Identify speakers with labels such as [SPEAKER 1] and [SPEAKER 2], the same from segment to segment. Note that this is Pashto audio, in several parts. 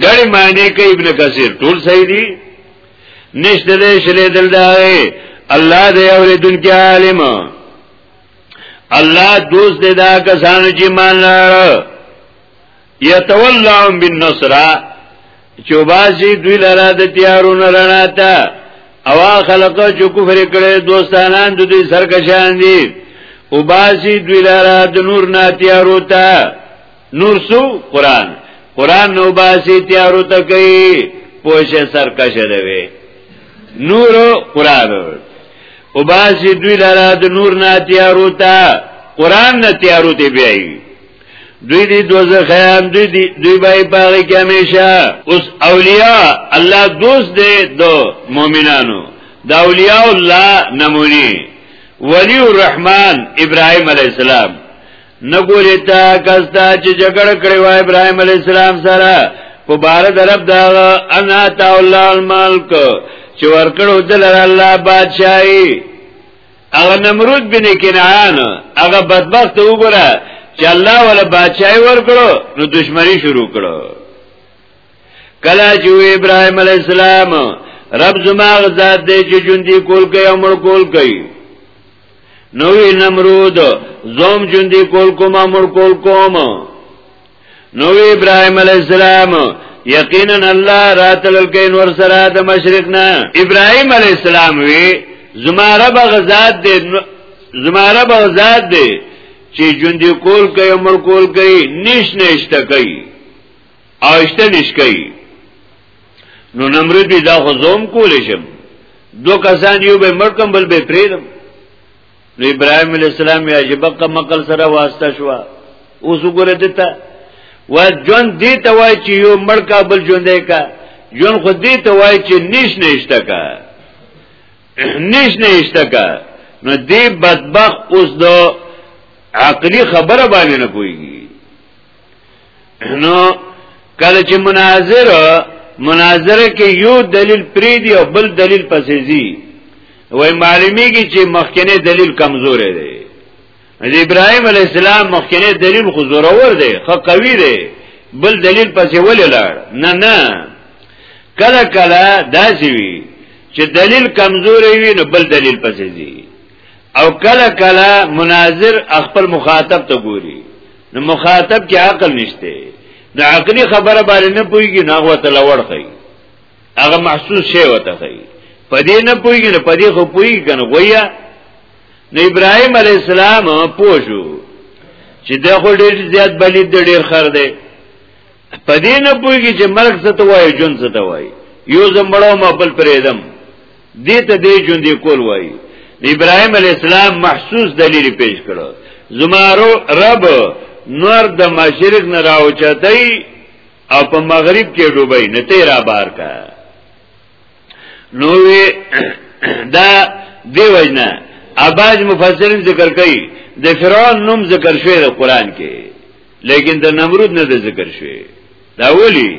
[SPEAKER 1] ګړې معنی کوي ابن کثیر ټول صحیح دي نشته دې شلې دل دا الله دې اوریدون کې عالم الله دوست دې دا کسان چې مان یتولهم بالنصر چوباسی دوی لرا د تیارون رنا تا او خلقه چې کفر کړي دوستانان د دوی سرکشان دي او باسی دوی لرا د نور نه تیارو تا نور سو قران قران نو باسی تیارو تا کوي پوشه سرکش دی نور قران او باسی دوی لرا د نور نه تیارو تا قران نه تیارو ته بیایي دوی دی دوزخیان دوی دی دوی بای پاگی که همیشه اس اولیاء اللہ دوست دی دو مومنانو دا اولیاء اللہ نمونی ولی الرحمن ابراهیم علیہ السلام نګولی تا کستا چې جګړه کړې و ابراهيم عليه السلام سره په بار درب دا انا تا الله الملک چې ورکړو دلر الله بادشاہي هغه نمرود بن کنعان هغه بدبخت وګړه چې الله ولا بادشاہي ورکړو نو دشمنی شروع کړو کله چې ابراهيم عليه السلام رب زما ذات دې چې ژوندۍ کول کوي او مړ کول کوي نو نمرود زوم ژوندۍ کول کوم مړ کول کوم نو ابراهيم عليه السلام یقینا الله راتل کین ور سره د مشرق نه ابراهيم عليه السلام وی زماره بغزاد دې زماره بغزاد دې چې ژوند کول کوي عمر کول کوي نش نشته کوي او اشته نش کوي نو نمرود دا خو زوم کول شم دو کسان یو به مرکم بل به پریدم نو ابراهيم عليه السلام یې عجیب کمکل سره واسطه شو اوس وګوره دته و جون دې ته وای چې یو مړ کا بل جون دې کا جون خو دې ته وای چې نش نشته کا نش نشته کا نو دې بدبخ اوس دو عقلی خبره باندې نه کوي نو کله چې مناظر مناظره کې یو دلیل پری دی او بل دلیل پسې زی وای معلومیږي چې مخکنه دلیل کمزورې دی د ابراهيم عليه السلام مخکنه دلیل خو زورور دی خو قوي دی بل دلیل پسې ولې لاړ نه نه کله کله داسي وي چې دلیل کمزورې وي نو بل دلیل پسې زی او کله کله مناظر خپل مخاطب ته ګوري نو مخاطب کې عقل نشته د عقلي خبره باندې نه پويږي نه هو ته لوړ خي هغه محسوس شی وته خي پدې نه پويږي نه پدې خو پويږي کنه غویا نو ابراهيم عليه السلام پوښو چې د خو ډېر زیات بلید ډېر خر دی په دې نه پوهیږي چې مرګ څه ته وایي ژوند څه ته وایي یو زمړو ما بل پرېدم دې ته دې ژوند کول وایي ابراهيم عليه السلام محسوس دلیل پیش کړو زمارو رب نور د مشرق نه راوچتای او په مغرب کې ډوبای نه تیرا بار کا نو دا دی وجنا اباج مفسرین ذکر کوي د فرعون نوم ذکر شوی د قران کې لیکن د نمرود نه ذکر شوی دا ولی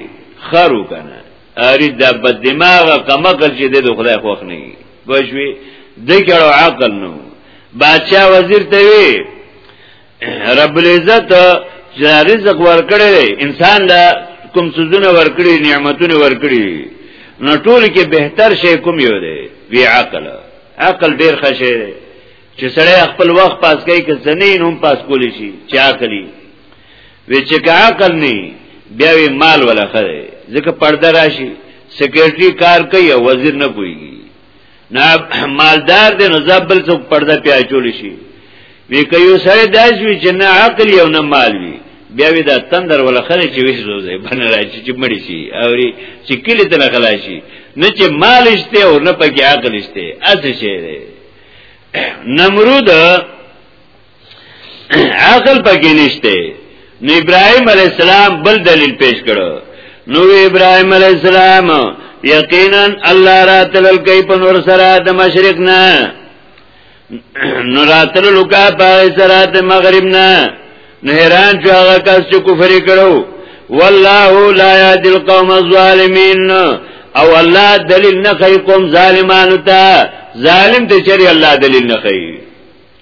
[SPEAKER 1] خرو کنه اری د بد دماغ کمکل چې د خدای خوښ نه وي بشوي د کړه عقل نو بادشاہ وزیر ته وی رب العزت چې رزق ورکړي انسان لا کوم سوزونه ورکړي نعمتونه ورکړي نو ټول کې بهتر شی کوم یو دی وی عقل عقل ډیر خشه دی چې سړی خپل وخت پاس کوي که زنین هم پاس کولی شي چې عقلی وی چې که عقل نه بیا وی مال ولا خره ځکه پرده راشي سیکرټری کار کوي او وزیر نه کوي نه مالدار دی نو زبل څوک پرده پیاچول شي وی که یو سره داس وی چې نه عقل یو نه مال وی بیا وی دا تندر ولا خره چې ویش روزه بنه راځي چې مړی شي او چې کلی ته خلا شي نه چې مال شته او نه پکې عقل شته اته شي دی نمرود عقل پکې نشته نو ابراهيم عليه السلام بل دلیل پیش کړو نو ابراهيم عليه السلام یقینا الله راتل کوي په نور سره د مشرق نه نو راتل لوکا په سره د مغرب نه نه حیران چې هغه کس چې کفر کړو والله لا يهدي القوم الظالمين او الله دلیل نه کوي قوم ظالمانو ته ظالم ته چری الله دلیل نه کوي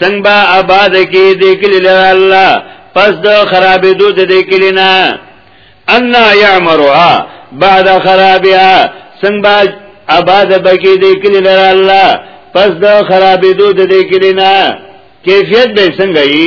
[SPEAKER 1] څنګه با آباد کې دې کلی له الله پس د خرابې دو دې کلی نه ان یعمرها بعد خرابها څنګه با آباد بکې دې کلی له الله پس د خرابې دو دې کلی نه کیفیت به څنګه یي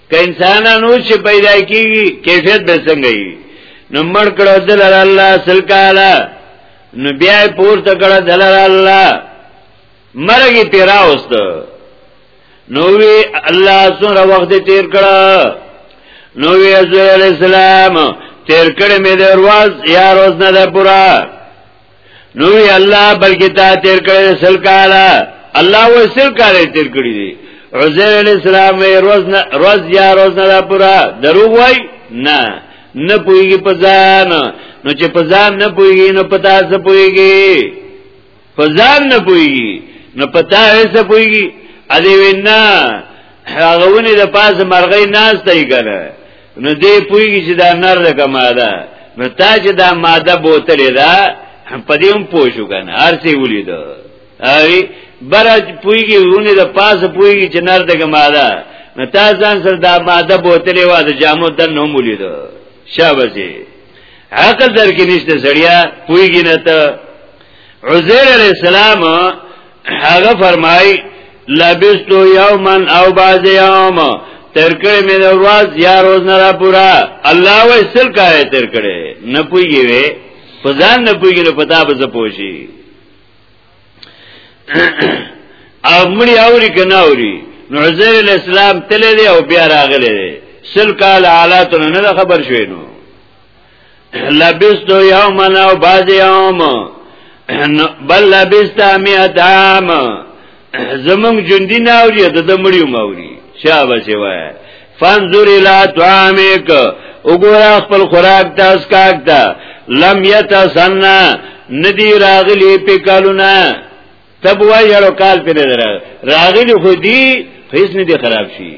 [SPEAKER 1] که انسانانو چې پیدا کیږي کیفیت به څنګه وي نو مړ کړه دل الله سل کاله نو بیا پورته کړه دل الله مرګي تیرا اوست نو وی الله سره وخت تیر کړه نو وی عزیز السلام تیر کړه مې د ورځ یا روز نه ده پورا نو وی الله بلکې تا تیر کړی سل کاله الله و سل کاله تیر کړی دی عزیر علی السلام روز نه روز یا روز نه پورا دروغ وای نه نه پویږي په ځان نو چې په ځان نه پویږي نو پتا څه پویږي په ځان نه پویږي نو پتا څه پویږي ا دې وینا هغه ونی د پاس مرغې ناز ته یې کړه نو دې پویږي چې دا نر ده کما ده نو تا چې دا ماده بوتلې ده په دې هم پوه شو کنه هر څه ولید اوی برج پویږي ونه د پاس پویږي چې نر ده کما ده نو تا ځان سره دا ماده بوتلې و د جامو د نوم ولید شابهي عقل در کې نشته سړیا پویږي نه ته عزیر علیہ السلام هغه فرمای لبستو یومن او باز یوم تر کړه مې د ورځ یا روز نه را پورا الله وې سل کاه تر کړه نه پويږي وې په ځان نه پويږي نو پتا به زه پوشي او مړی اوري کنه اوري نو عزیر الاسلام تللی دی او بیا راغلی دی سل کال حالاتو نه خبر شوی نو لبست یوما او بعض یوم بل لبست مئات عام زمون جندي نه اوري د مړیو موري شابه سی وای فانظر الى طعامک وګوره خپل خوراک تاس کاک تا لم یتسنا ندی راغلی په کالونه تب وای یړو کال پر راغلی راغلی خو دی هیڅ نه دی خراب شي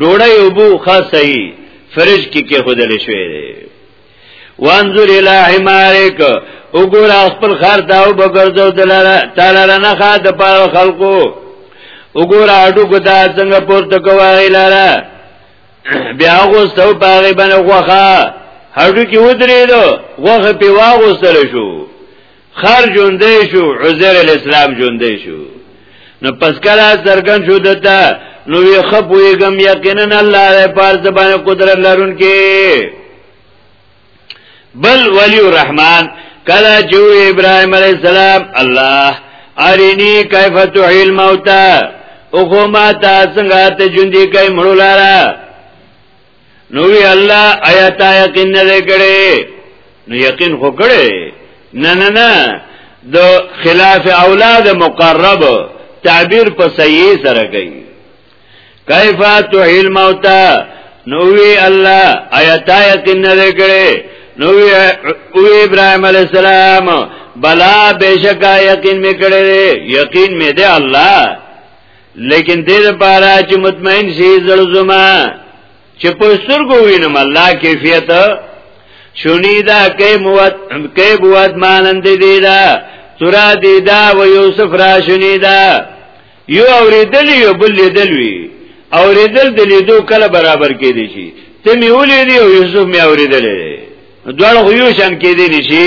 [SPEAKER 1] ډوړی او بو خاص صحیح فرج کې کې خودل شوی دی وانظر الى حمارک وګور خپل خر دا او بغرزو دلاله تعالی نه خا د پاره خلقو وګور اډو ګدا څنګه پورته کوي لاله بیا غوستو پاره باندې غوخه هډو کې ودرېدو غوخه په واغوستل شو خر ژوندې شو عزیر الاسلام ژوندې شو نو پس کله سرګن شو دته نو وی خپویګم یقینا الله دې پار زبانه قدرت لرون کې بل ولی الرحمن کله جو ابراهيم عليه السلام الله ارینی کیف تحیی الموتى او خو ما تا څنګه ته ژوندې کوي مړو لاره نو وی الله آیا تا یقین نه کړي نو یقین خو کړي نه نه نه د خلاف اولاد مقرب تعبیر په صحیح سره کوي کیف تحیل موتا نو وی الله آیا تا یقین نه کړي نو وی ابراهیم علی السلام بلا بشکا یقین میکړي یقین می دی الله لیکن دې لپاره چې مطمئن شي زړه زما چې په سترګو وینم الله کیفیت شونی دا کې موت کې بوت مانند دې دا ترا دې دا و یوسف را شونی دا یو اوریدل یو بل لیدل وی اوریدل د لیدو کله برابر کې دي شي ته می ولې دی او یوسف می اوریدل دي دوړ خو یو شان کې دي شي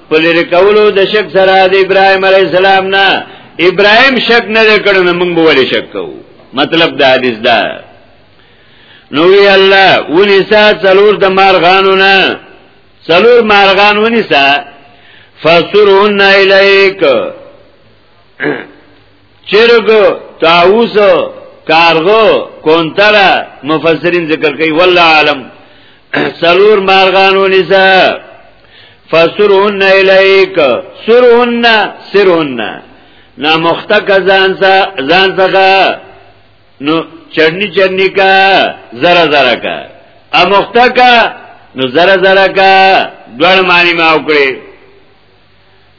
[SPEAKER 1] په لری کولو د شک سره د ابراهيم عليه السلام نه ابراهيم شک نه کړو نو موږ به ولې شک کوو مطلب دا حدیث دا نو وی الله ونسا څلور د مارغانو نه څلور مارغان ونسا فسرون الیک چرګ طاووس کارغو کونتره مفسرین ذکر کوي والله عالم سلور مارغانو نسا فسرهن الیک سرهن سرهن نا مختک ځان ځان څخه نو چرنی چرنی کا زره زره کا ا مختک نو زره زره کا دوړ معنی ما وکړي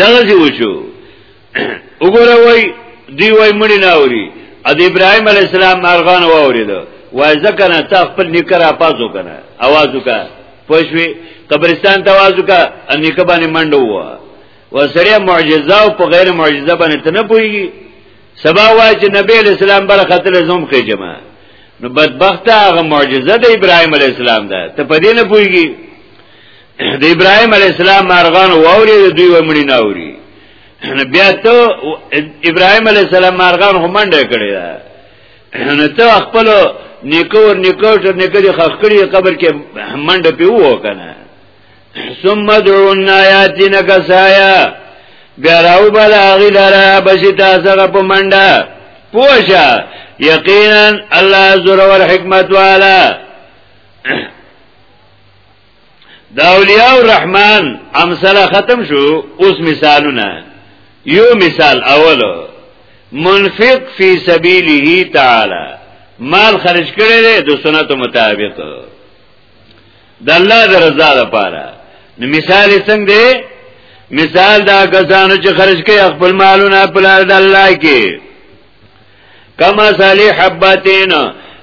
[SPEAKER 1] دغه ځی وچو وګوره وای دی وای مړی نه اوري ا د ابراهيم عليه السلام مرغان واورید وای ځکه نه تا خپل نکر اپازو کنه आवाज وکا پښوی قبرستان ته आवाज وکا ان نکه باندې منډو وا وسړی معجزه او په غیر معجزه باندې ته نه پويږي سبا وای چې نبی عليه السلام بر خاطر زوم کې جمع نو بدبخت هغه معجزه د ابراهيم عليه السلام ده ته په دې نه پويږي د ابراهيم عليه السلام مارغان واوري د دوی ومړي نه اوري بیا ته ابراهيم عليه السلام مارغان هم منډه کړی دا نو ته خپل نیکور نیکور تر نیکری خخ کړی قبر کې منډه پیو وکنه ثم دعو النایاتین کسایا بیا راو بل اغی لرا بشی تاسغ پو منده پوشا یقینا الله زرور حکمت والا دا اولیاء الرحمن امثله ختم شو اوس مثالونه یو مثال اولو منفق فی سبیله تعالی مال خرج کړی دی د سنتو مطابق د الله د رضا لپاره نو مثال څنګه دی مثال دا کسانو چې خرج کوي خپل مالونه په لار د الله کې کما صالح حبتین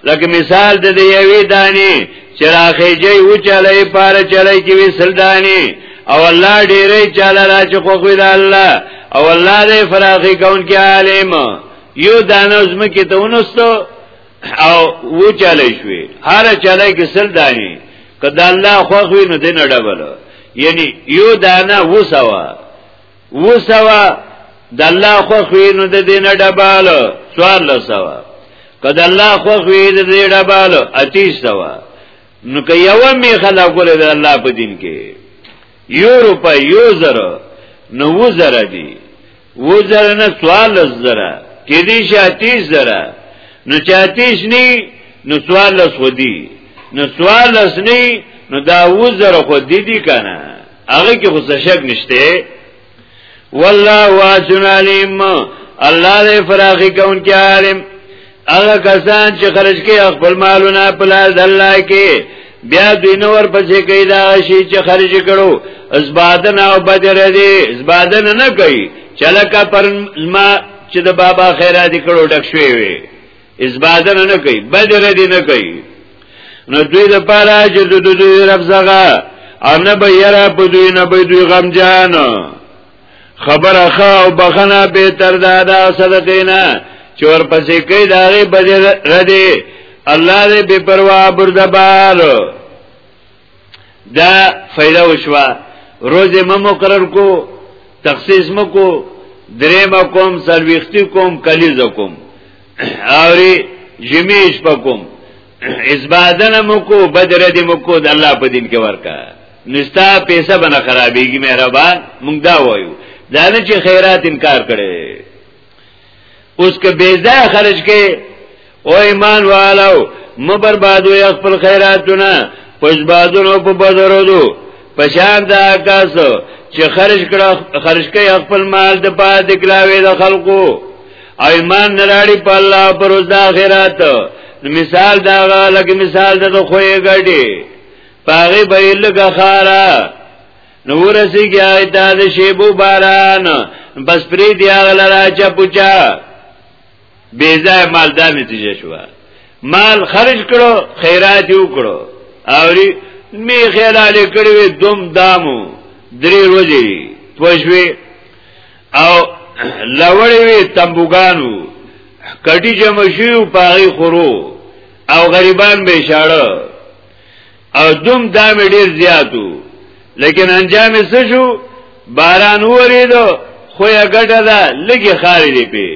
[SPEAKER 1] لکه مثال د یوې دانی چې راخې جې و چلې پار چلې کې وسل دانی او الله ډېرې چاله را چې خو خو د الله او الله دې فراخي کون کې عالم یو دانه زم کې ته ونستو او و چلې شوې هر چلې کې سل دانی کدا الله خو خو نه دې نه ډبل یعنی یو دانه وسوا وسوا د الله خو خوینو د دین ډبال سوال لسوا کد الله خو خوی د دین ډبال اتی سوا نو که یو می خلا کول د الله په دین کې یو روپا یو زره نو و زره دی و زره نه سوال زره کې دی چې اتی زره نو چې اتی نی نو سوال لس ودی نو سوال لس نی نو دا و زره خو دی دی کنه هغه کې خو شک نشته والله واسن علیم الله دې فراخي کون کې عالم هغه کسان چې خرج کې خپل مالونه په لار د الله کې بیا دوی نور پسې کوي دا شی چې خرج کړو اسبادن او بدر دې اسبادن نه کوي چلکا پر ما چې د بابا خیرات کړو ډک شوی وي اثباتن نه کوي بدر دي نه کوي نو دوی د پاره چې د دوی رب زغه او نه به یرا په دوی نه به دوی غم جان خبره خا او بخنه به تر دا دا صدقینا چې ورپسې کوي دا غي بدر ردي الله دې بے پروا بردبار دا فائدہ وشوا روز ما مقرر کو تخصیص مکو دریم کوم سلویختی کوم کلیز کوم اوری جمیش پکوم ازبادن مکو بدر دی مکو د الله په دین کې ورکا نستا پیسې بنا خرابېږي مهربان مونږ دا وایو دا نه چې خیرات انکار کړي اوس که بے ځای خرج کې او ایمان والو مبربادو یا خپل خیراتونه پشبادونو په بدرو دو پشان دا کاسو چې خرج کړه خرج کوي خپل مال د پاره د کلاوي د خلقو او ایمان نراړي په الله پر ورځ د آخرت مثال دا لکه مثال د خوې غړي پاغه به لګه خارا نو ورسیږي هغه ته د شیبو باران بس پری دی هغه لرا چا پوچا بې ځای مال دا نتیجه شو مال خرج کړو خیرات یو کړو او می خیلال کړو دوم دامو درې ورځې پښوی او لوړې وی تنبوګانو کټی جمع شو پاغي خورو او غریبان به شاړه او دوم دا مې ډیر زیاتو لیکن انجام یې څه شو باران وریدو خو یې ګټه ده لګي خارې دی پی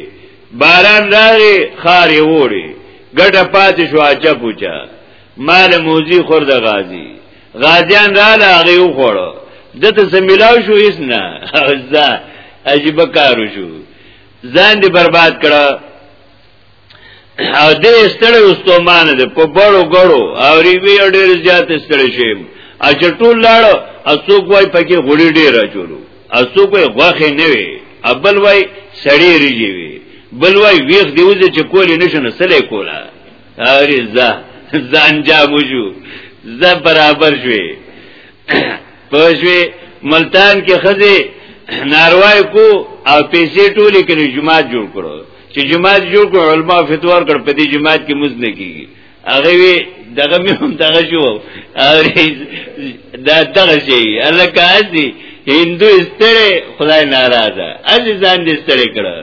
[SPEAKER 1] باران راغی خارې ووري ګټه پاتې شو اچا پوچا مال موزی خور د غازی غازیان را لاغي وخوړو دته سملاو شو هیڅ نه ځا عجیب کارو شو ځان دې برباد کړه او دې ستړې واستومان دې په بړو غړو او ریوی ډېر زیات ستړې شي اچ ټول لاړ اسوک وای پکې غړي ډېر چولو اسوک وای غوخه نه وي ابل وای سړې ریږي وي بل وای ویخ دیوځي چې کولې نشنه سلې کولا اری زه ځان جا بوجو زه برابر شوي پښوی ملتان کې خزه ناروای کو او پیسې ټولې کړي جمعه جوړ کړو چې جماعت جوړ کړ علما فتوار کړ په دې جماعت کې مز نه کیږي هغه وی دغه مې هم دغه شو او دا دغه شي الله کاځي هندو استره خدای ناراضه ازي ځان دې استره کړه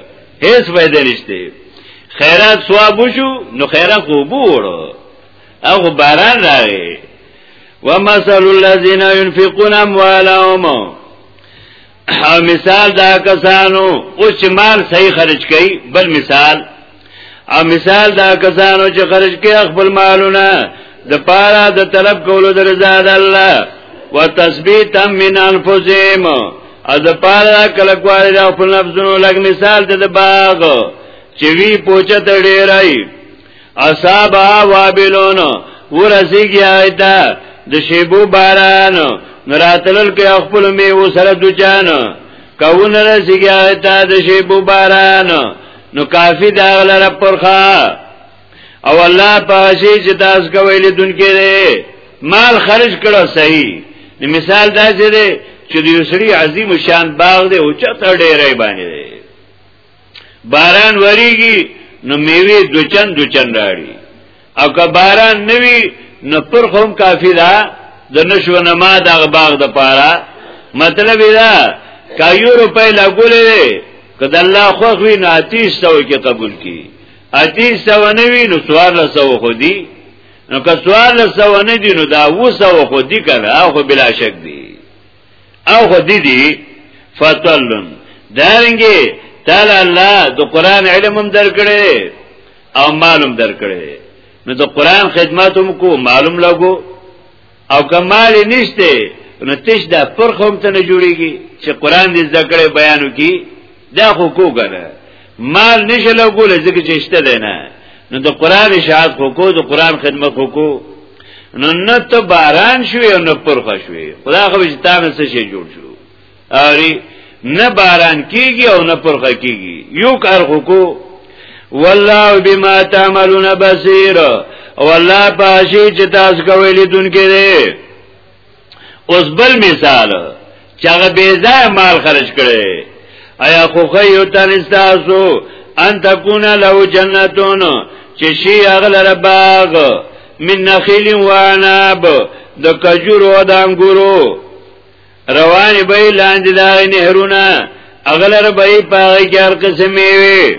[SPEAKER 1] هیڅ فائدہ نشته خیرات ثواب وشو نو خیرات خو بوړو هغه باران راغی ومثل الذين ينفقون اموالهم مثال دا کسانو او چې مال صحیح خرج کړي بل مثال او مثال دا کسانو چې خرج کړي خپل مالونه د پاره د طلب کولو د رضا د الله وتثبیتا من انفسهم از پاره کله کوي د خپل نفسونو لګ مثال د باغ چې وی پوچت ډیرای اصابها وابلون ورسیږي ایتا د شیبو باران نراتلل کې خپل می و سره دوچان کون رسیږي ایتا د شیبو باران نو کافی دا لره پرخه او الله پاشي چې تاسو کوي لیدونکې مال خرج کړو صحیح مثال دا چې چې یو سړي عظیم شان باغ دی او چا ته ډېرې باندې باران وریږي نو میوه دوچن دوچن راړي او که باران نوي نو پر خوم کافی ده د نشو نما د باغ د پاره مطلب دا که یو روپۍ لګولې که د الله خوښ وي نو اتیس سو کې قبول کی اتیس سو نه وي نو سوار له سو خو دی نو که سوار له سو نه دی نو دا و سو خو دی کنه خو بلا شک دی او خو دی دی فتلن دارنگی تعالی الله د قران علم هم درکړي او معلوم درکړي نو د قران خدمت هم کو معلوم لګو او کمال نشته نو تش دا فرق هم ته نه جوړیږي چې قران دې ذکر بیانو کی دا خو کو غره مال نشه لګول ځکه چې شته دی نه نو د قران اشاعت خو کو د قران خدمت خو کو نو نه ته باران شوی او نه پرخه شوی خدا خو چې تا نه څه شي جوړ شو اری نه باران کیږي او نه پرخه کیږي یو کار خو کو والله بما تعملون بصیر والله پاشي چې تاسو کوي لیدونکو دی اوس بل مثال چې هغه بې ځای مال خرج کړي ایا خو خی یو تن استاسو ان تکون له جنتون چې شي هغه لره باغ من نخیل و عناب د کجور او د انګورو روان به لاندې دا نهرونه اغلر به پاره کې هر قسمه وي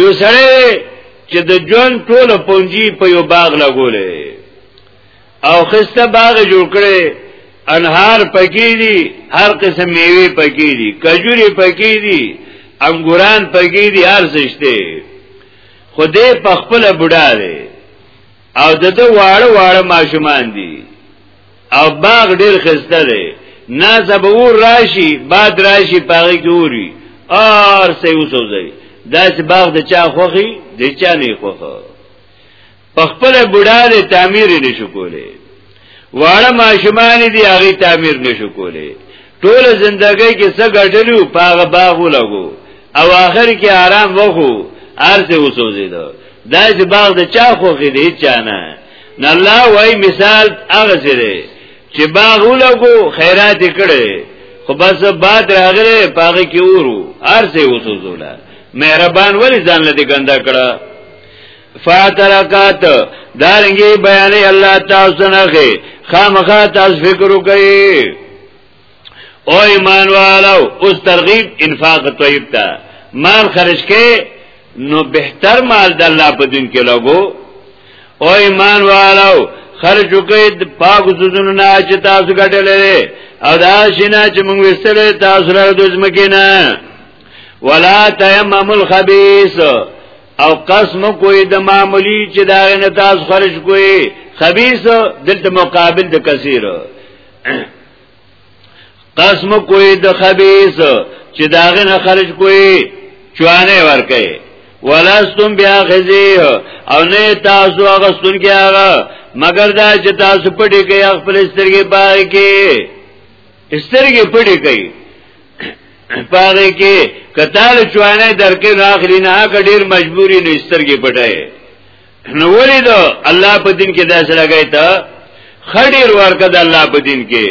[SPEAKER 1] یو سره چې د جون ټول پونجي په یو باغ لګولې او خسته باغ جوړ کړي انهار پکې دي هر قسم میوه پکې دي کجوري پکې دي انګوران پکې دي هر څه شته خدای په خپل بډا دی او دته واړه واړه ماشومان دي او باغ ډیر خسته دی ناس به ور راشي باد راشي پاغي ګوري ار سه وسوځي داس باغ د چا خوخي د چا نه خوخه په خپل بډا د تعمیر نشو کوله واړه ماشومان دي هغه تعمیر نشو کوله ټول زندګۍ کې څه ګټلو پاغه باغ ولګو او آخر کې آرام وخو ارزه وسوځیدو دا چې باغ د چا خوخي دی چا نه نه الله وای مثال هغه سره چې باغ ولګو خیرات کړي خو بس باد راغله پاګه کې ورو ارسه وسوزولا مهربان ولی ځان لدی ګندا کړه فاترکات دارنګي بیان الله تعالی څنګه خامخا تاسو فکر وکړئ او ایمان والو اوس ترغیب انفاق طیب ته مال خرج کې نو بهتر مال د الله په دین کې لګو او ایمان والو خرج وکړئ د پاک زوزونو نه چې تاسو ګټلې او دا شینا چې موږ وستلې تاسو له د زمکینه ولا تیمم الخبيث او قسم کوئی د معمولی چې دا نه تاسو خرج کوئ خبيث دلته مقابل د کثیر قسم کوئی د خبيث چې داغه نه خرج کوئی چوانه ور کوي ولستم بیا خزیه او نه تاسو هغه سن کې هغه مگر دا چې تاسو پټي کوي خپل سترګې پاره کې سترګې پټي کوي پاره کې کتال چوانه درکې نه اخلي نه کډیر مجبوری نه سترګې پټای نو ولی دا الله په دین کې داسې لګای ته خډیر ورکه د الله په دین کې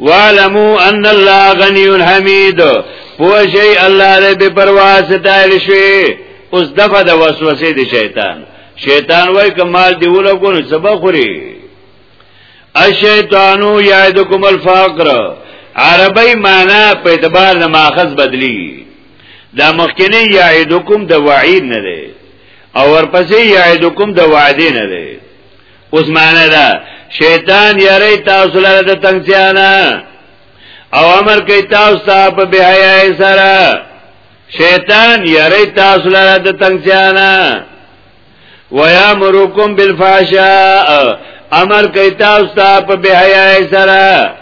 [SPEAKER 1] وعلمو ان الله غنی حمید پوشی الله دې به پروا ستایل شي اوس دغه د وسوسې د شیطان شیطان وای کمال دی ولګو نو سبا خوري الشیطانو یعدکم الفقر عربی معنا په اعتبار د ماخذ بدلی دا مخکنی یعدکم د وعید نه دی او ورپسې یعدکم د وعده نه دی اوس معنی دا شیطان یری تاسو لره د تنگسیانا او امر کوي تاسو ته په بهای سره شیطان یری تاسو لره د تنگسیانا ویامرکم بالفحشاء امر کوي تاسو ته په بهای سره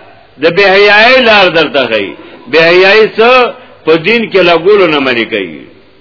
[SPEAKER 1] د بهای لار درته کوي بهای څه په دین کې لګولو نه منې کوي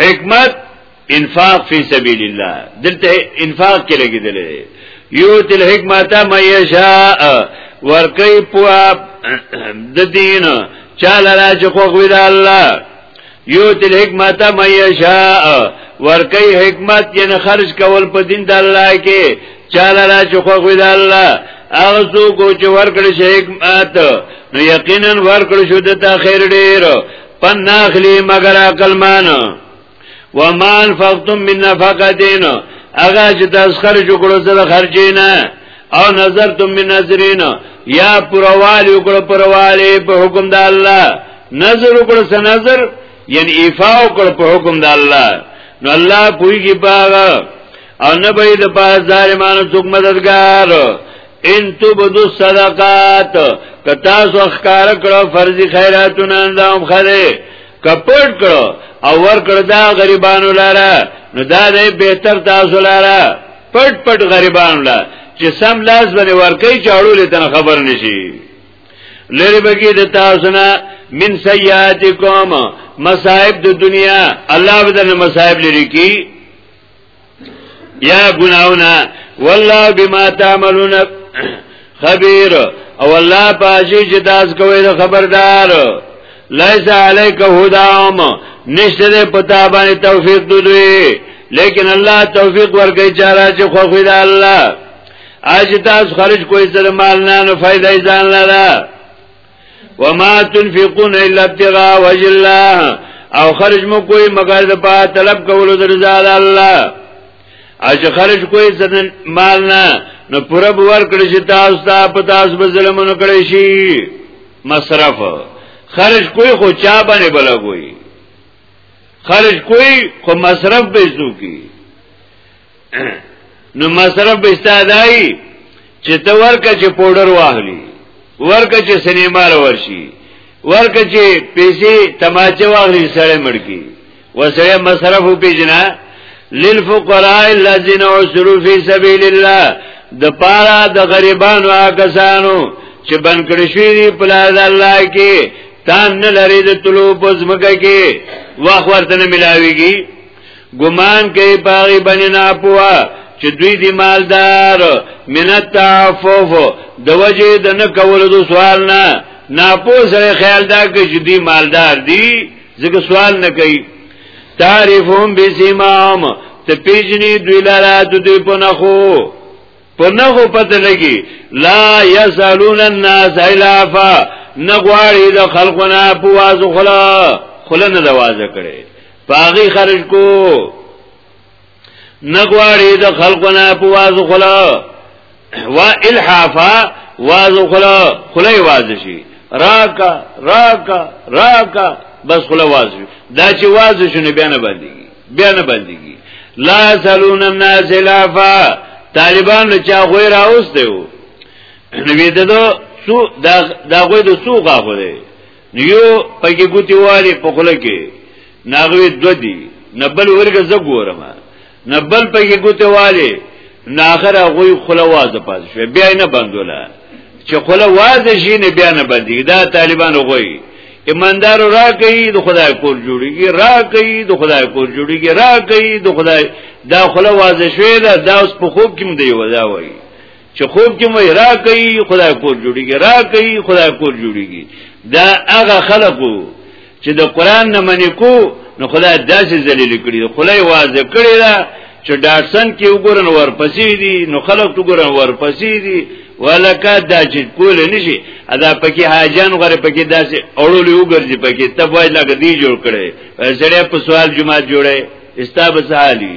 [SPEAKER 1] حکمت انفاق فی سبیل الله دلته انفاق کې لګیدل یو تل حکمت ما یشاء ورکی پوا د دین چاله را چې خو غوی د الله یو تل حکمت ما یشاء ورکی حکمت یې خرج کول په دین د الله کې چاله را چې خو غوی د الله هغه څوک چې ورکړي شي حکمت نو یقینا ورکړي شو د تا خیر ډیر پناخلی مگر عقل مانو ومال فقتم من نفقتین اغا چې تاسو خرج وکړو زره خرجینا او نظرتم من نظرین یا پروالی وکړو پروالی په حکم د الله نظر وکړو څه نظر یعنی ایفا وکړو په حکم د الله نو الله پویږي باغ او نه به د پاس ظالمانو څوک مددگار ان تبدو صدقات کتا سو اخکار کړه فرضی خیراتونه اندام خره کپړ کړه او ور کړه دا غریبانو لاره نو دا دې بهتر تاسو لاره پټ پټ غریبانو لاره چې سم لاس باندې ورکې چاړو لته خبر نشي لری بکی د تاسو نه من سیئاتکم مصائب د دنیا الله بدن مصائب لري کی یا ګناونه والله بما تعملون خبير او الله پاجي چې تاسو کوی د خبردار ليس عليك هداهم نشته پتا باندې توفيق دوی لیکن الله توفيق ورکړي چاره چې خو خو دا الله اج تاسو خرج کوی سره مال نه فائدې ځان لاره وما تنفقون الا ابتغاء وجه الله او خرج مو کوئی مگر د په طلب کولو درځه د الله اج خرج کوئی زن مال نه نو پوره ور کړی چې تاسو ته په تاسو به ظلمونه کړی شي مصرف خرج کوئی خو چا باندې بلا کوئی خرج کوئی خو مصرف به زو کی نو مصرف به استادای چې ته ورکه چې پودر واهلی ورکه چې سینما ورشي ورکه چې پیسې تماچه واهلی سره مړکی وسره مصرف په جنا للفقراء الذين عسروا في سبيل الله د پارا د غریبانو آکسانو چې بنکړی شوی دی په لار د الله کې تان نه لري د طلوع پزمکه کې واخ ورته نه ملاويږي ګمان کوي پاغي باندې نه پوا چې دوی دی مالدار من التعفف د وجه د نه کولو د سوال نه ناپو سره خیال دا کې چې دی مالدار دی ځکه سوال نه کوي تعریفهم بسمام ته پیجنی دوی لاره د دوی په نخو په نخو پته لګي لا یسالون الناس الافا نغواړي د خلقنا په وازو خلا خلنه د وازه کړي پاغي خرج کو نغواړي د خلقنا په واز خلا وا الحافا واز خلا خلای واز شي راکا راکا راکا بس خلا واز شي دا چې واز شونه بیان باندې بیان باندې لا سلون الناس لافا طالبان له چا غوي راوستو نو دې دغه دغه د سوق غو دی یو پکې ګوتی والی په خله کې ناغوی دو دی نبل ورګه زه ګورم نبل پکې ګوتی والی ناخر هغه خله واز پاز شو بیا نه بندوله چې خله واز شي نه بیا نه بندي دا طالبان غوي ایماندار را کوي د خدای کور جوړیږي را کوي د خدای کور جوړیږي را کوي د خدای دا خله واز شوی دا, دا اوس په خوب کې مده یو دا وایي چې خوب کې مې را کوي خدای کور جوړيږي را کوي خدای کور جوړيږي دا هغه خلقو چې د قران نه منې کو نو خدای داسې ذلیل کړی خدای واځه کړی دا چې ډاټسن کې وګورن ورپسې دي نو خلک تو ګورن ورپسې دي ولکه دا چې کول نشي ادا پکې حاجان غره پکې داسې اورول وګرځي پکې تبوای لګ دی جوړ کړي سړی په سوال جمعه جوړي استاب سهالي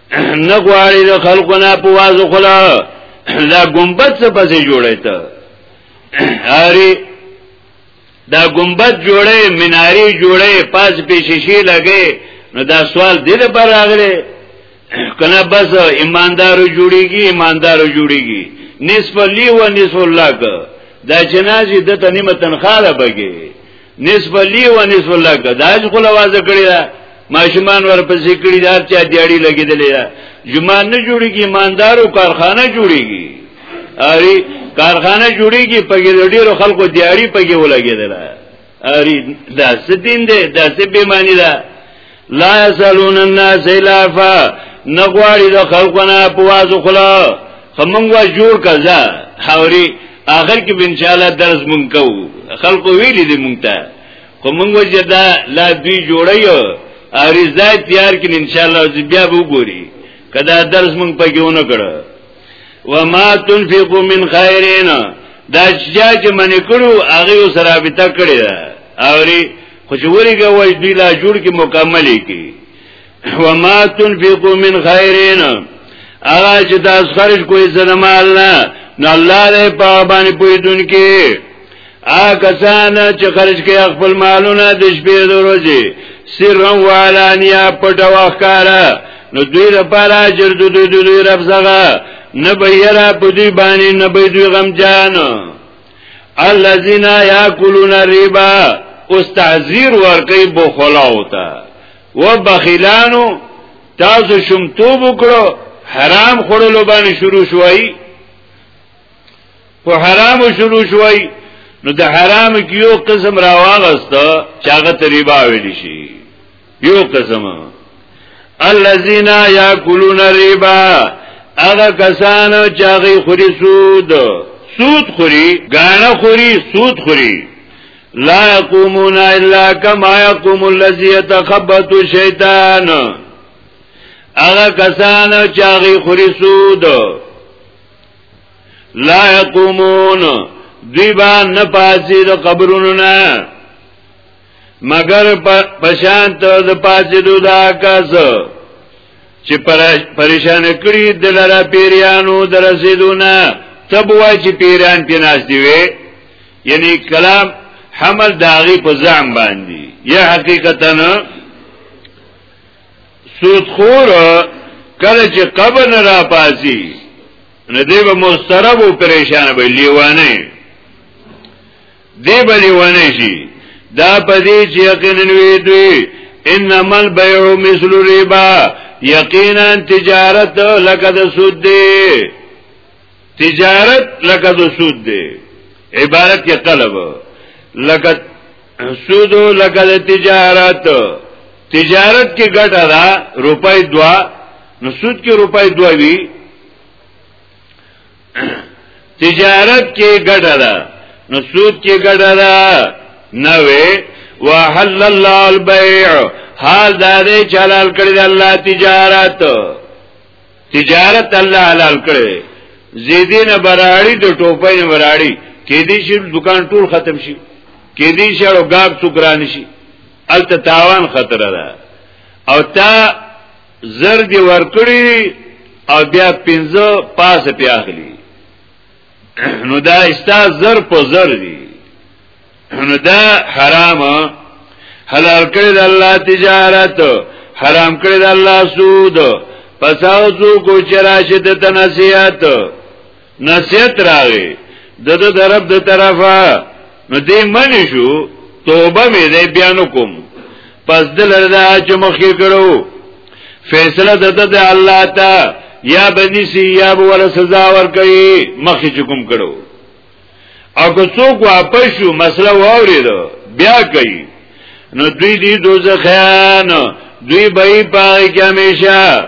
[SPEAKER 1] نه غواړي د خلکو نه په وازو خلا دا ګمبت څه پسې جوړه ته اری دا ګمبت جوړه مناری جوړه پاس پیششی لګې نو دا سوال دې د پر راغله کنه بس ایماندارو جوړیږي ایماندارو جوړیږي نصف لی و نصف الله دا جنازي د ته نیمه تنخواه بګي نسب لی و نسب لک داج خو لوازه کړی دا ماشومان ورپسې کړی دا چې دیاړي لګیدلې دا جمعه نه جوړیږي ایماندارو کارخانه جوړیږي اری کارخانه جوړیږي په ډیرو خلکو دیاړي پکې ولګیدل اری دا ستین دی دا څه به معنی ده لا یسالون الناس الافا نغواړي د خلقونه په وازو خلا خمنګ وا جوړ کزا حوري اخر کې ان شاء الله درس مونږ کو خلقو ویلي دي مونږ ته خمنګ وجدا لا دوی جوړي او رضای تیار کین ان شاء الله بیا وګوري کدا درس مونږ پګیونه کړو وما تنفقوا من خيرنا دا چې منې کړو هغه سره به تکړه اوري خو چې ورګه وای دی لا جوړ کې مکمل کی وما تنفقوا من خيرين اغا چې تاسو خرج کوی زنما الله نو الله دې په باندې پویدون کې آ کسان چې خرج کوي خپل مالونه د شپې د ورځې سرهم والانیا پټ واخکارا نو دوی لپاره اجر د دوی د رب څخه نه به یرا په دوی باندې نه به دوی غم جانو الذين ياكلون الربا اوس تعذير ورکي بخلا وتا وبخيلانو تاسو شوم توب وکړو حرام خورلو باندې شروع شوي په حرام شروع شوي نو د حرام کیو قسم راواغسته چاغه تریبا ویل شي یو قسم الذين ياكلون الربا هغه کسان چې هغه خوري سود سود خوري غاڼه خوري سود خوري لا يقومون الا كما يقوم الذي يتخبط الشيطان هغه کسان چې هغه خوري سود لا يقومون دوی با نه پاسي د قبرونو نه مگر پشان ته د پاتې دو دا کس چې پریشان کړی د لرا پیریانو درسیدونه تب وای چې پیران کې ناس دی وي یعنی کلام حمل داغي په ځان باندې یا حقیقتا سود خور کله چې قبر نه را پاسي نه دی به مسترب او پریشان به لیوانه دی بلی ونه شي دا پدې چې یقینا وی دوی انما البيع مثل الربا یقینا تجارت لکه د سود دی تجارت لکه د سود دی عبارت کې قلب لکه سود لکه د تجارت تجارت کې ګټه ده روپۍ دوا نو سود کې روپۍ دوا وی تجارت کې ګټه ده نو سود کې ګټه ده نه وي وحل الله البيع حال دا دې چلال کړی د الله تجارت تجارت الله حلال کړی زیدین براړي د ټوپۍ براړي کې دې شي دکان ټول ختم شي کې دې شي او غاب څوکران شي الته تاوان خطر ده او تا زر دی ورکړي او بیا پنځه پاسه پیاخلی نو دا استا زر په زر دی نو دا حرام حلال کړی د الله تجارت حرام کړی د الله سود پس او څوک چې راشد ته نصیحت نصیحت راغی د د درب د طرفه نو دې منی شو توبه مې دې بیان کوم پس دلر دا چې مخکې کړو فیصله د د الله ته یا بنی سی یا بول سزا ور کوي مخکې چکم کړو او که څوک واپس شو مسله واورید بیا کوي نو دوی دی دوزخیان دوی بای پای کې همیشه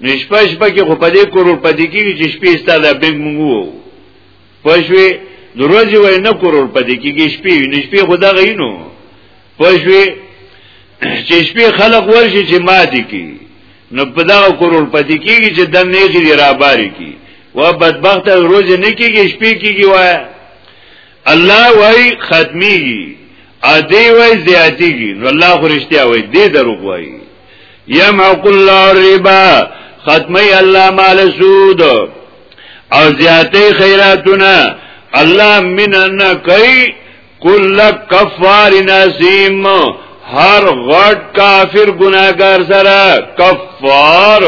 [SPEAKER 1] نو شپه شپه کې خو په دې کرور پدې کېږي چې شپې ستاله بنګ مونږ وو پښوی د ورځې وای نه کرور پدې کېږي شپې نو شپې خدا غینو پښوی چې شپې خلق ورشي چې ماتي کی نو په دا کرور پدې کېږي چې د نه غیر را باري کی و بدبخت ورځې نه کېږي شپې کېږي وای الله وای ختمي ا دی وای زیاتیږي نو الله خو رښتیا وای دی دروغ وای یمحق الله الربا ختمی الله مال سود او زیاتی خیراتونه الله مننا کوي کل کفار نسیم هر غټ کافر گناهګار سره کفار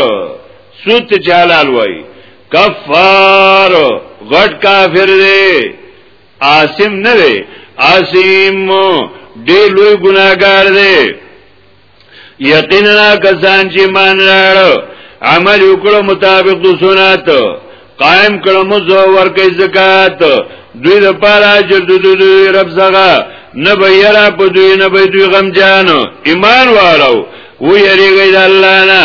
[SPEAKER 1] سود چالال وای کفار غټ کافر دی عاصم نه دی عاصم ډېر لوی ګناګار دی یقینا کسان چې مان راړو عمل وکړو مطابق د سنت قائم کړو مزو ورکې زکات دوی د پاره اجر د دوی رب څنګه نه به یرا په دوی نه به دوی غم جانو ایمان والو و یریږي د الله نه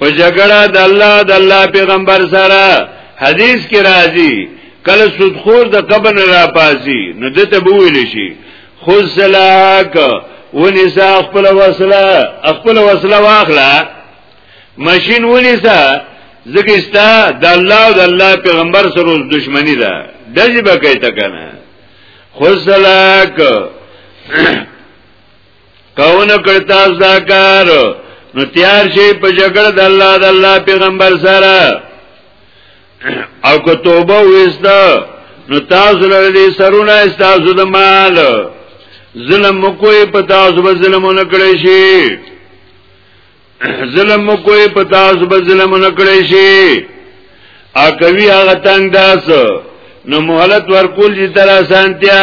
[SPEAKER 1] په جګړه د الله د الله پیغمبر سره حدیث کې راځي کله سودخور د قبر را پاسي نو دته بوویل شي خذ سلاک ونسا خپل وسله خپل وسله واخله ماشين ونسا ځکه استا د الله او د الله پیغمبر سره دښمنی ده دځي بکې تکنه خذ سلاک کونه کړ تاسو دا کار نو تیار شي په جګړه د الله د الله پیغمبر سره او که توبه وستا نو تاسو لري دي سرونه تاسو د مال ظلم مکوې په تاسو به ظلمونه کړی شي ظلم مکوې په تاسو به ظلمونه کړی شي ا کوي هغه تنگ داس نو مهلت ورکول دي تر اسانتیا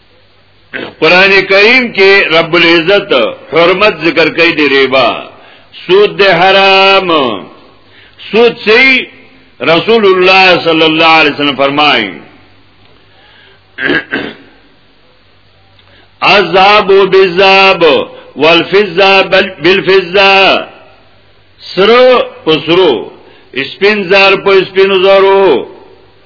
[SPEAKER 1] قران کریم کې رب العزت حرمت ذکر کوي دی ریبا سود ده حرام سود سی رسول الله صلی الله علیه وسلم فرمایي عذاب بالذاب والفزا بالفزا سرو پسرو اسپین زار په اسپینو زارو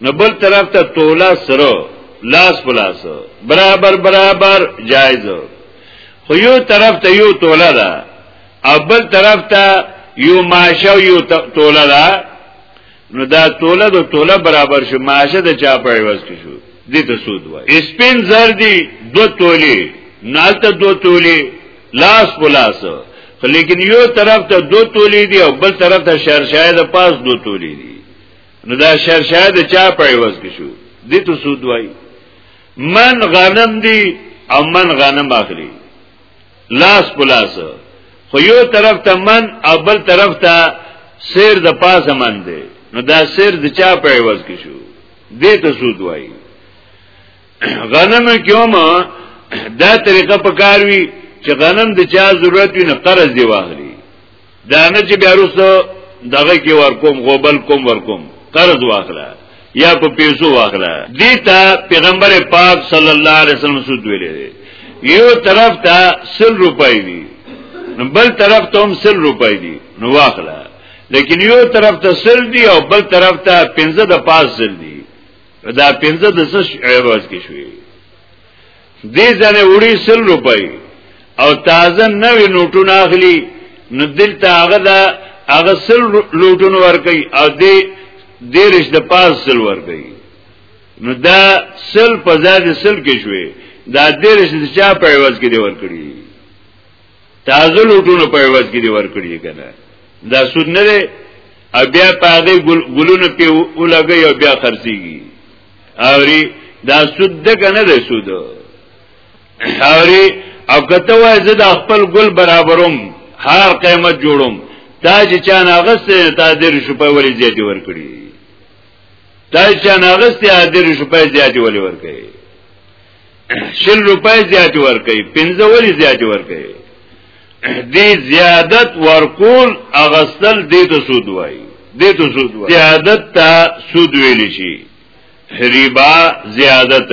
[SPEAKER 1] نو بل طرف ته تولا سره لاس پلاس برابر برابر جایز خو یو طرف ته یو تولا ده او بل طرف ته یو ماشه یو تولا ده نو دا تولا د تولا برابر شو ماشه د چا په عوض کې شو دې ته سود وای اسپین زر دی دو تولی نالته دو تولی لاس پلاس لیکن یو طرف ته دو تولی دی او بل طرف ته شهر شاید پاس دو تولی دی نو دا شعر شاید د چا په عوض کې شو دې ته سود وای من غنم دی او من غنم اخلي لاس پلاس خو یو طرف ته من او بل طرف ته سیر د پاسه من دی نو دا سیر د چا په عوض کې شو دې ته سود وای غنم کیوم دا طریقه پکار وی چې غنم د چا ضرورت وي نه قرض دی واخلي دا نه چې بیا وروسته دغه کې ورکوم غوبل کوم ورکوم قرض واخله یا په پیسو واخله دې ته پیغمبر پاک صلی الله علیه وسلم سود ویلې یو طرف ته 100 روپۍ دي نو بل طرف ته هم 100 روپۍ دي نو واخله لیکن یو طرف ته 100 دي او بل طرف ته 15 د پاس 100 دي دا 15 د څه عوض کې شوی دې ځنه وړي سل روپۍ او تازه نوې نوټونه اخلي نو دلته هغه دا هغه سل لوټونه ورکي او دې دیرش د پاس سل ورکي نو دا سل په ځای د سل کې شوي دا دیرش د چا په عوض کې دی ورکړي تازه لوټونه په عوض کې دی ورکړي کنه دا سود نه دی بیا پاغه ګلونه په ولګي او بیا خرڅيږي اوری دا سود ده کنه ده سود اوری او کته وای زه د خپل ګل برابروم هر قیمت جوړوم تا چې چان اغسته تا دیر شپه ولی زیاتی ورکړي تا چې چان اغسته دیر شپه زیاتی ولی ورکړي شل روپۍ زیات ورکړي پنځه ولی زیات ورکړي دی زیادت ورکول اغستل دې ته سود وای دې ته سود وای زیادت ته سود ویل شي ربا زیادت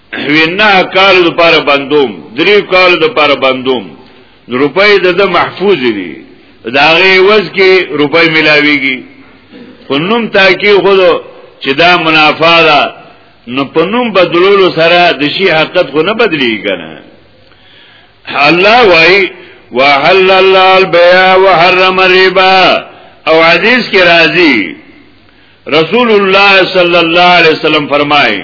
[SPEAKER 1] وینا کال د پاره بندوم درې کال د پاره بندوم روپۍ د د محفوظ دي دا غي وز کې روپۍ ملاويږي خو نوم تاکي خود چې دا منافع ده نو په نوم بدلولو سره د شي حقیقت خو نه بدلی کنه الله وای وحل الله البيع وحرم الربا او حدیث کې راځي رسول الله صلی الله علیه وسلم فرمایي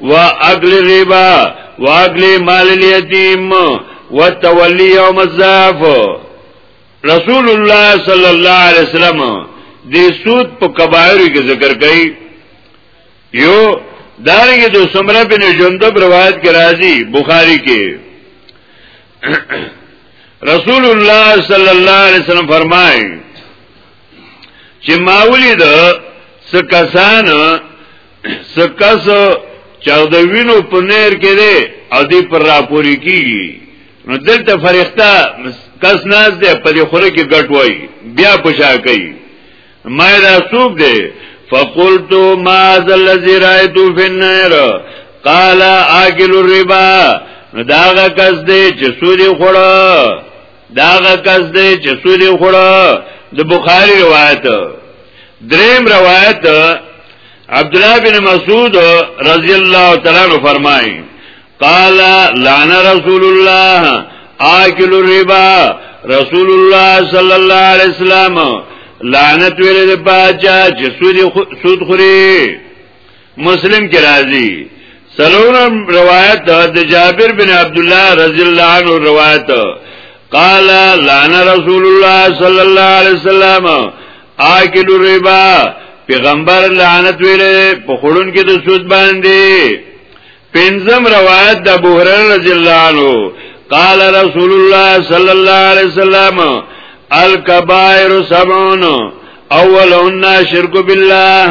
[SPEAKER 1] و اکل ریبا و اکل مال الیتیم و تولی یوم الزاف رسول الله صلی الله علیه وسلم د سود په کبایر کې ذکر کړي یو دارنګه د سمره بن جندب روایت کې راځي بخاری کې رسول الله صلی الله علیه وسلم فرمایي چې ماولی د سکسان سکس چا د وینو په نیر کې دی او دی پر راپوري کیږي نو دلته فرښتہ کس ناز دی په دې خوره کې ګټ وای بیا پوښا کوي ما دا سوق دی فقلت ما ذا الذي رايت في النار قال اكل الربا نو داغه کس دی چې سوري خوړه داغه کس دی چې سوري خوړه د بخاری روایت دریم روایت عبد الله بن مسعود رضی الله تعالی عنہ فرمایي قال لعن رسول الله آکل الربا رسول الله صلی الله علیه وسلم لعنت ویل د پاچا چې سود خوري مسلم کې راځي سلورم روایت د جابر بن عبد الله رضی الله عنه روایت قال لعن رسول الله صلی الله علیه وسلم آکل الربا پیغمبر لعنت ویلې په خورون کې د سود باندې پنځم روایت د ابو هرره رضی الله عنه قال رسول الله صلی الله علیه وسلم الکبائر سبعون اولهن شرک بالله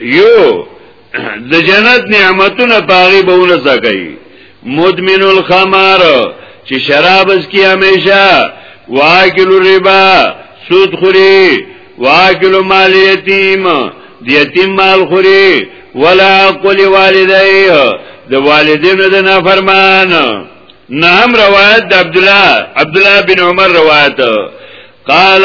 [SPEAKER 1] یو د جنت نعمتونه پاغي بهونه زکای مدمن الخمار چې شراب اس کی همیشه واکل الربا سود خوري واکل مال یتیم د یتیم مال خوري ولا قل والديه د والدینو د نافرمان نه هم روایت د عبد الله عبد الله بن عمر روایت قال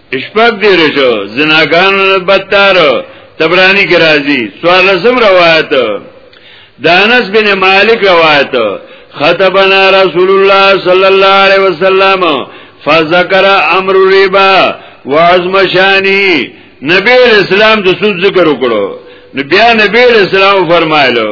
[SPEAKER 1] شپږ دیرش زناګان بدتر تبرانی کی راضی سوال رسم روایت دانس بن مالک روایت خطبنا رسول الله صلی الله علیه وسلم فذكر امر الربا وعظم شانی نبی اسلام د سود ذکر وکړو نو بیا نبی اسلام فرمایلو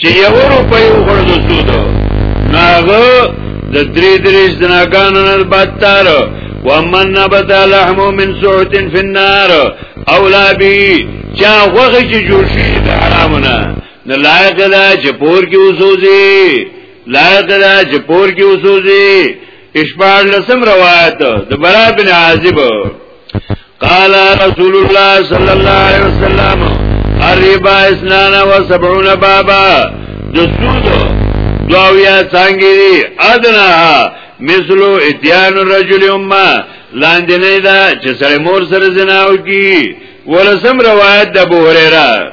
[SPEAKER 1] چې یو روپۍ وخوړ د سود ناغه د درې درې جناګانو نه بدتر ومن نبت لحم من سعت فی النار اولا بی چا وغه چې جوړ شي د حرامونه نه لایق ده چې پور کې وسوځي لایق ده چې پور کې وسوځي اشبار لسم روایت د برا بن عازب قال رسول الله صلى الله عليه وسلم الربا اسنان و سبعون بابا دسود دواویا څنګه دي ادنا مثلو اتیان الرجل امه لاندې نه دا چې سړی مور سره زنا وکي ولسم روایت د ابو هريره